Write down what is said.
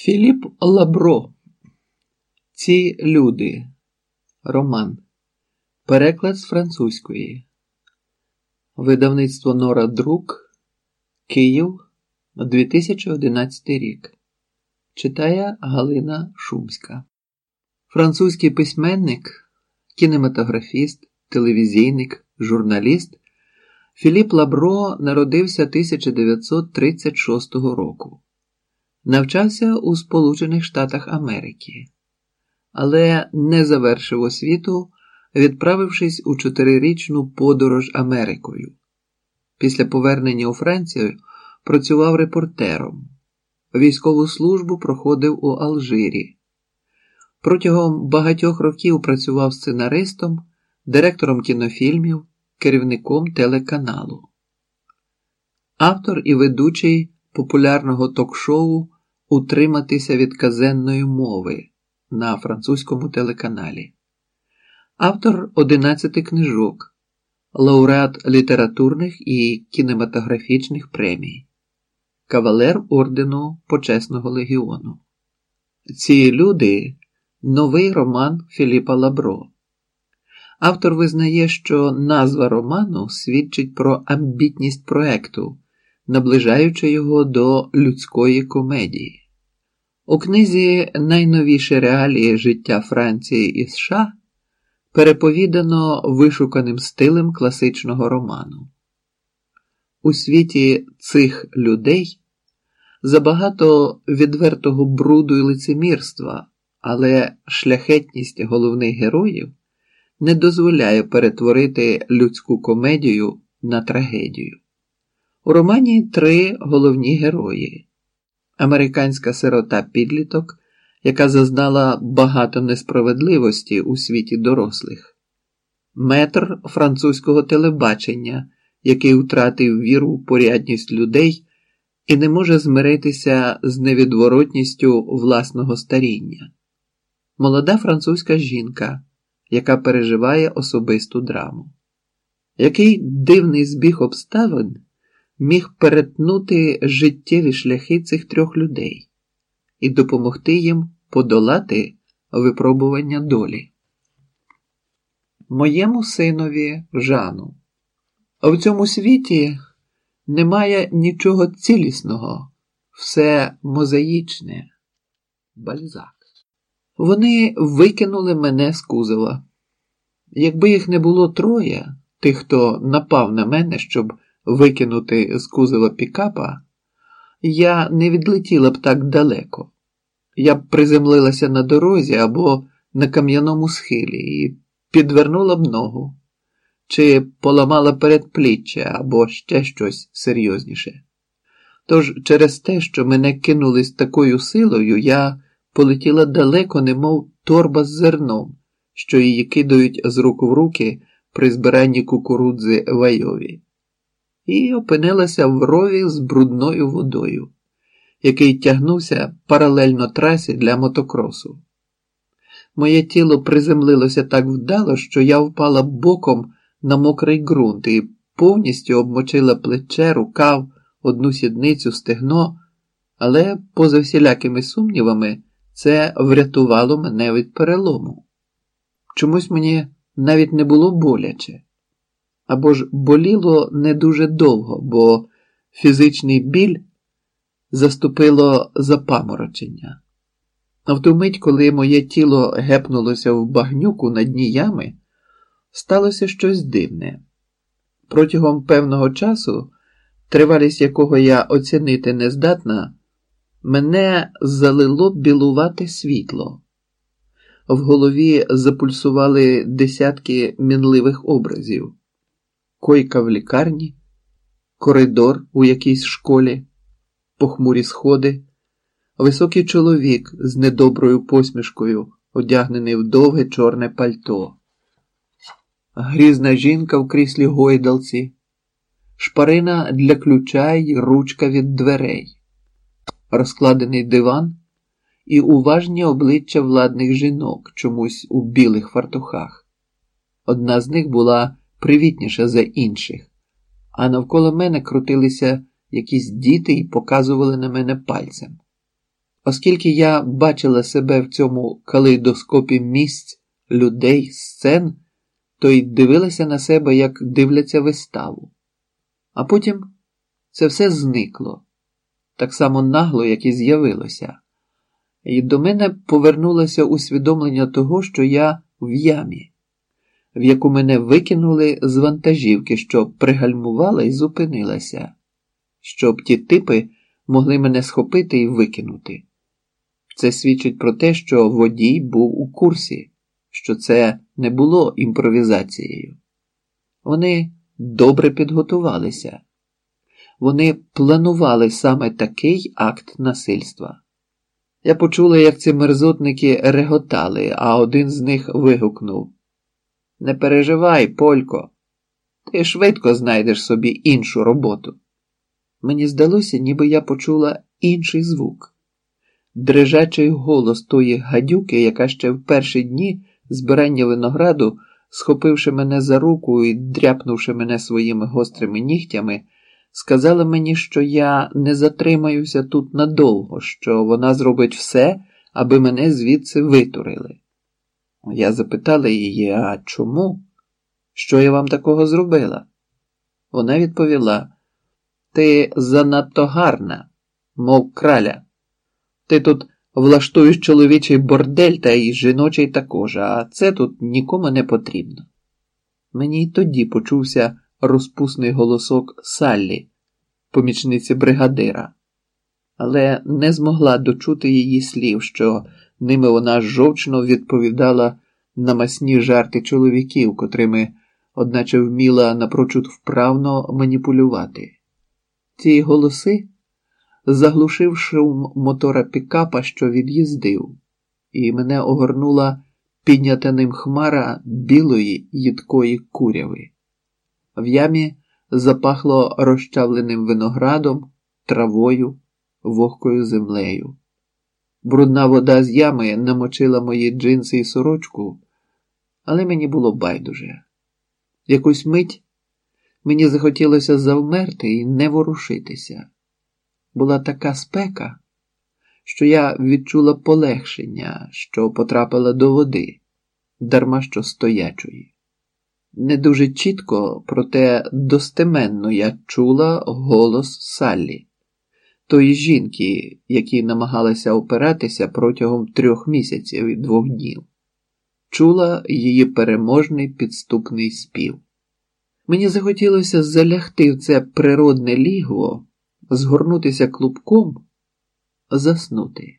Філіп Лабро. Ці люди. Роман. Переклад з французької. Видавництво Нора Друк. Київ. 2011 рік. Читає Галина Шумська. Французький письменник, кінематографіст, телевізійник, журналіст Філіп Лабро народився 1936 року. Навчався у Сполучених Штатах Америки, але не завершив освіту, відправившись у чотирирічну подорож Америкою. Після повернення у Францію працював репортером. Військову службу проходив у Алжирі. Протягом багатьох років працював сценаристом, директором кінофільмів, керівником телеканалу. Автор і ведучий популярного ток-шоу Утриматися від казенної мови на французькому телеканалі, автор 11 книжок, лауреат літературних і кінематографічних премій, кавалер ордену Почесного легіону. Ці люди новий роман Філіпа Лабро. Автор визнає, що назва роману свідчить про амбітність проекту наближаючи його до людської комедії. У книзі Найновіші реалії життя Франції і США переповідано вишуканим стилем класичного роману. У світі цих людей забагато відвертого бруду і лицемірства, але шляхетність головних героїв не дозволяє перетворити людську комедію на трагедію. У романі три головні герої: американська сирота підліток, яка зазнала багато несправедливості у світі дорослих, метр французького телебачення, який втратив віру в порядність людей і не може змиритися з невідворотністю власного старіння, молода французька жінка, яка переживає особисту драму. Який дивний збіг обставин міг перетнути життєві шляхи цих трьох людей і допомогти їм подолати випробування долі. Моєму синові Жану. В цьому світі немає нічого цілісного, все мозаїчне. Бальзак. Вони викинули мене з кузова. Якби їх не було троє, тих, хто напав на мене, щоб викинути з кузова пікапа, я не відлетіла б так далеко. Я б приземлилася на дорозі або на кам'яному схилі і підвернула б ногу, чи поламала передпліччя або ще щось серйозніше. Тож через те, що мене кинули з такою силою, я полетіла далеко, немов торба з зерном, що її кидають з рук в руки при збиранні кукурудзи в Айові і опинилася в рові з брудною водою, який тягнувся паралельно трасі для мотокросу. Моє тіло приземлилося так вдало, що я впала боком на мокрий ґрунт і повністю обмочила плече, рукав, одну сідницю, стегно, але, поза всілякими сумнівами, це врятувало мене від перелому. Чомусь мені навіть не було боляче або ж боліло не дуже довго, бо фізичний біль заступило запаморочення. А в ту мить, коли моє тіло гепнулося в багнюку на дні ями, сталося щось дивне. Протягом певного часу, тривалість якого я оцінити не здатна, мене залило білувате світло. В голові запульсували десятки мінливих образів койка в лікарні, коридор у якійсь школі, похмурі сходи, високий чоловік з недоброю посмішкою, одягнений в довге чорне пальто, грізна жінка в кріслі гойдалці, шпарина для ключа й ручка від дверей, розкладений диван і уважні обличчя владних жінок чомусь у білих фартухах. Одна з них була привітніша за інших, а навколо мене крутилися якісь діти і показували на мене пальцем. Оскільки я бачила себе в цьому калейдоскопі місць, людей, сцен, то й дивилася на себе, як дивляться виставу. А потім це все зникло, так само нагло, як і з'явилося, і до мене повернулося усвідомлення того, що я в ямі, в яку мене викинули з вантажівки, що пригальмувала і зупинилася, щоб ті типи могли мене схопити і викинути. Це свідчить про те, що водій був у курсі, що це не було імпровізацією. Вони добре підготувалися. Вони планували саме такий акт насильства. Я почула, як ці мерзотники реготали, а один з них вигукнув: Не переживай, Полько, ти швидко знайдеш собі іншу роботу. Мені здалося, ніби я почула інший звук дрижачий голос тої гадюки, яка ще в перші дні збирання винограду, схопивши мене за руку і дряпнувши мене своїми гострими нігтями, сказала мені, що я не затримаюся тут надовго, що вона зробить все, аби мене звідси витурили. Я запитала її, а чому? Що я вам такого зробила? Вона відповіла: Ти занадто гарна, мов краля. Ти тут влаштуєш чоловічий бордель та й жіночий також, а це тут нікому не потрібно. Мені й тоді почувся розпусний голосок Саллі, помічниці бригадира, але не змогла дочути її слів, що ними вона жовчно відповідала на масні жарти чоловіків, котрими, одначе вміла напрочуд вправно маніпулювати. Ці голоси заглушив шум мотора пікапа, що від'їздив, і мене огорнула піднята ним хмара білої їдкої куряви. В ямі запахло розчавленим виноградом, травою, вогкою землею. Брудна вода з ями намочила мої джинси і сорочку, але мені було байдуже. Якусь мить мені захотілося завмерти і не ворушитися була така спека, що я відчула полегшення, що потрапила до води, дарма що стоячої. Не дуже чітко, проте достеменно я чула голос Саллі, тої жінки, якій намагалася опиратися протягом трьох місяців і двох днів, чула її переможний підступний спів. Мені захотілося залягти в це природне лігво згорнутися клубком, заснути.